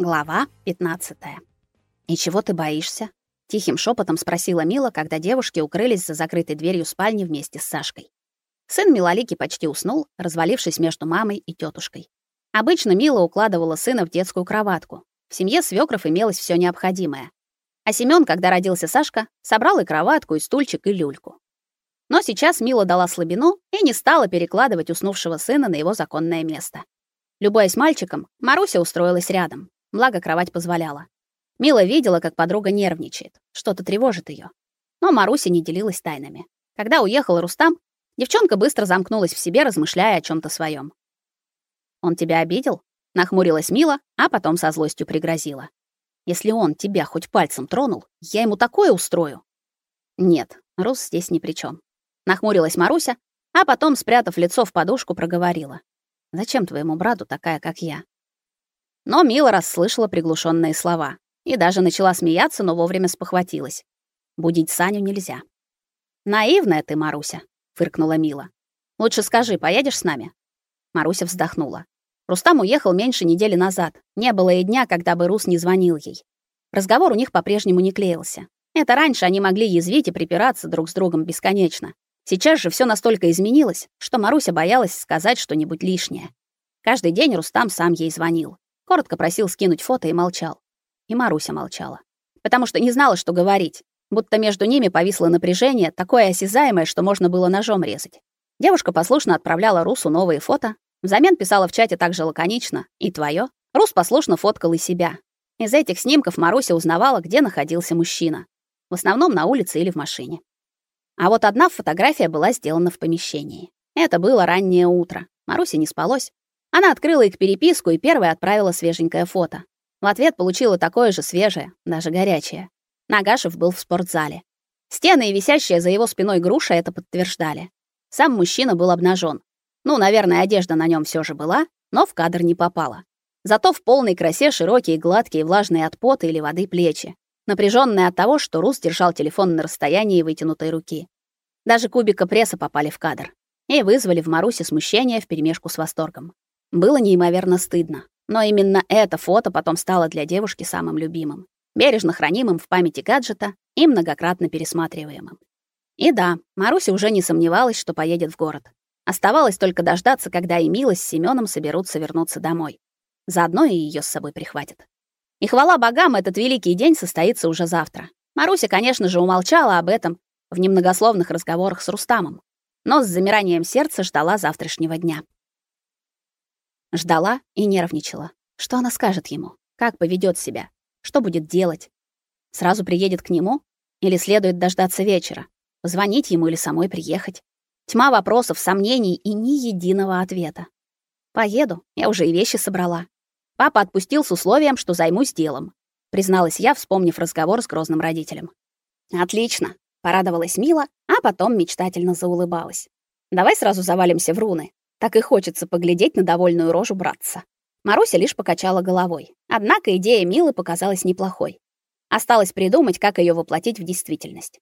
Глава 15. «И чего ты боишься?» — тихим шепотом спросила Мила, когда девушки укрылись за закрытой дверью спальни вместе с Сашкой. Сын Милалики почти уснул, развалившись между мамой и тетушкой. Обычно Мила укладывала сына в детскую кроватку. В семье свекров имелось все необходимое. А Семён, когда родился Сашка, собрал и кроватку, и стульчик, и люльку. Но сейчас Мила дала слабину и не стала перекладывать уснувшего сына на его законное место. Любой с мальчиком, Маруся устроилась рядом, благо кровать позволяла. Мила видела, как подруга нервничает, что-то тревожит ее. Но Маруся не делилась тайнами. Когда уехал Рустам, девчонка быстро замкнулась в себе, размышляя о чем то своем. Он тебя обидел? нахмурилась Мила, а потом со злостью пригрозила. Если он тебя хоть пальцем тронул, я ему такое устрою. Нет, Рус здесь ни при чем. Нахмурилась Маруся, а потом, спрятав лицо в подушку, проговорила: "Зачем твоему брату такая, как я? Но Мила расслышала приглушенные слова и даже начала смеяться, но вовремя спохватилась. Будить Саню нельзя. Наивная ты, Маруся, фыркнула Мила. Лучше скажи, поедешь с нами? Маруся вздохнула. Рустам уехал меньше недели назад. Не было и дня, когда бы Рус не звонил ей. Разговор у них по-прежнему не клеился. Это раньше они могли язвить и припираться друг с другом бесконечно. Сейчас же все настолько изменилось, что Маруся боялась сказать что-нибудь лишнее. Каждый день Рустам сам ей звонил. Коротко просил скинуть фото и молчал. И Маруся молчала, потому что не знала, что говорить. Будто между ними повисло напряжение, такое осязаемое, что можно было ножом резать. Девушка послушно отправляла Русу новые фото, взамен писала в чате также лаконично: "И твое. Рус послушно фоткал и себя. Из этих снимков Маруся узнавала, где находился мужчина. В основном на улице или в машине. А вот одна фотография была сделана в помещении. Это было раннее утро. Маруся не спалось. Она открыла их переписку и первой отправила свеженькое фото. В ответ получила такое же свежее, даже горячее. Нагашев был в спортзале. Стены и висящая за его спиной груша это подтверждали. Сам мужчина был обнажен. Ну, наверное, одежда на нем все же была, но в кадр не попала. Зато в полной красе широкие, гладкие, влажные от пота или воды плечи, напряженные от того, что Рус держал телефон на расстоянии вытянутой руки. Даже кубика пресса попали в кадр и вызвали в Марусе смущение вперемешку с восторгом. Было неимоверно стыдно, но именно это фото потом стало для девушки самым любимым, бережно хранимым в памяти гаджета и многократно пересматриваемым. И да, Маруся уже не сомневалась, что поедет в город. Оставалось только дождаться, когда и Мила с Семёном соберутся вернуться домой. Заодно и её с собой прихватят. И хвала богам, этот великий день состоится уже завтра. Маруся, конечно же, умолчала об этом в немногословных разговорах с Рустамом, но с замиранием сердца ждала завтрашнего дня. Ждала и нервничала. Что она скажет ему? Как поведет себя? Что будет делать? Сразу приедет к нему или следует дождаться вечера? Позвонить ему или самой приехать? Тьма вопросов, сомнений и ни единого ответа. Поеду, я уже и вещи собрала. Папа отпустил с условием, что займусь делом, призналась я, вспомнив разговор с грозным родителем. Отлично, порадовалась Мила, а потом мечтательно заулыбалась. Давай сразу завалимся в руны. Так и хочется поглядеть на довольную рожу братца. Маруся лишь покачала головой. Однако идея Милы показалась неплохой. Осталось придумать, как ее воплотить в действительность.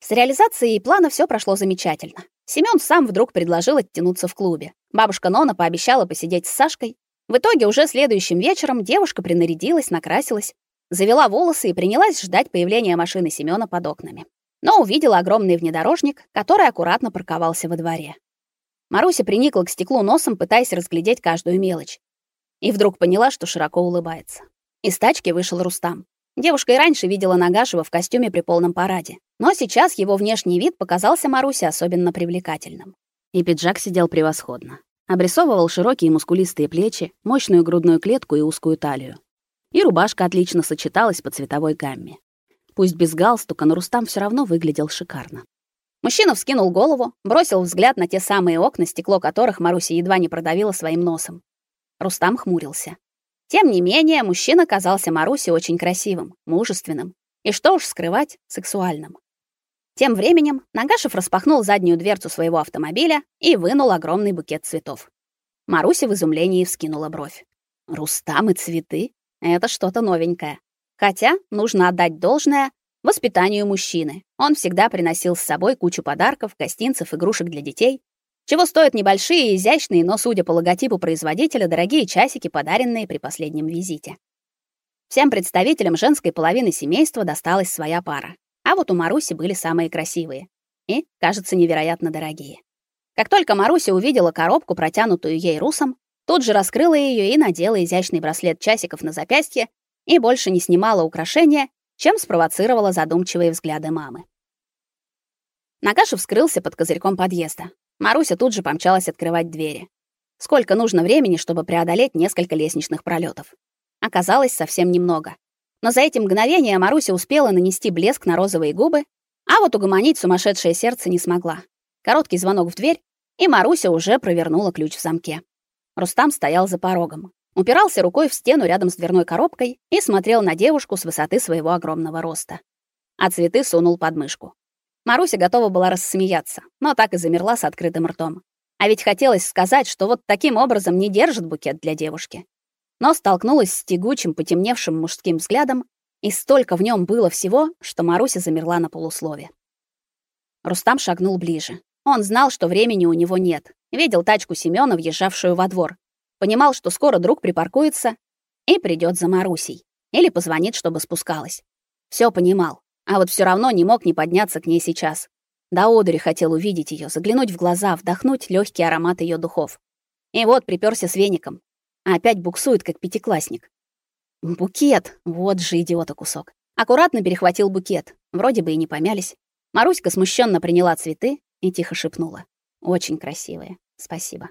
С реализацией плана все прошло замечательно. Семён сам вдруг предложил оттянуться в клубе. Бабушка Нона пообещала посидеть с Сашкой. В итоге уже следующим вечером девушка принарядилась, накрасилась, завела волосы и принялась ждать появления машины Семёна под окнами. Но увидела огромный внедорожник, который аккуратно парковался во дворе. Маруся приникла к стеклу носом, пытаясь разглядеть каждую мелочь. И вдруг поняла, что широко улыбается. Из тачки вышел Рустам. Девушка и раньше видела Нагашева в костюме при полном параде, но сейчас его внешний вид показался Марусе особенно привлекательным. И пиджак сидел превосходно. Обрисовывал широкие мускулистые плечи, мощную грудную клетку и узкую талию. И рубашка отлично сочеталась по цветовой гамме. Пусть без галстука, но Рустам все равно выглядел шикарно. Мужчина вскинул голову, бросил взгляд на те самые окна, стекло которых Маруся едва не продавила своим носом. Рустам хмурился. Тем не менее, мужчина казался Марусе очень красивым, мужественным и, что уж скрывать, сексуальным. Тем временем Нагашев распахнул заднюю дверцу своего автомобиля и вынул огромный букет цветов. Маруся в изумлении вскинула бровь. Рустам и цветы это что-то новенькое. Хотя нужно отдать должное, воспитанию мужчины. Он всегда приносил с собой кучу подарков, гостинцев, игрушек для детей, чего стоят небольшие, изящные, но, судя по логотипу производителя, дорогие часики, подаренные при последнем визите. Всем представителям женской половины семейства досталась своя пара. А вот у Маруси были самые красивые и, кажется, невероятно дорогие. Как только Маруся увидела коробку, протянутую ей русом, тут же раскрыла ее и надела изящный браслет часиков на запястье и больше не снимала украшения, чем спровоцировала задумчивые взгляды мамы. Накашев скрылся под козырьком подъезда. Маруся тут же помчалась открывать двери. Сколько нужно времени, чтобы преодолеть несколько лестничных пролетов? Оказалось, совсем немного. Но за эти мгновения Маруся успела нанести блеск на розовые губы, а вот угомонить сумасшедшее сердце не смогла. Короткий звонок в дверь, и Маруся уже провернула ключ в замке. Рустам стоял за порогом, упирался рукой в стену рядом с дверной коробкой и смотрел на девушку с высоты своего огромного роста. А цветы сунул под мышку. Маруся готова была рассмеяться, но так и замерла с открытым ртом. А ведь хотелось сказать, что вот таким образом не держит букет для девушки. Но столкнулась с тягучим, потемневшим мужским взглядом, и столько в нем было всего, что Маруся замерла на полуслове. Рустам шагнул ближе. Он знал, что времени у него нет. Видел тачку Семёна, въезжавшую во двор. Понимал, что скоро друг припаркуется и придёт за Марусей. Или позвонит, чтобы спускалась. Всё понимал, а вот всё равно не мог не подняться к ней сейчас. До одури хотел увидеть ее, заглянуть в глаза, вдохнуть легкий аромат ее духов. И вот приперся с веником. А опять буксует, как пятиклассник. Букет. Вот же идиота кусок. Аккуратно перехватил букет. Вроде бы и не помялись. Маруська смущенно приняла цветы и тихо шепнула: "Очень красивые. Спасибо".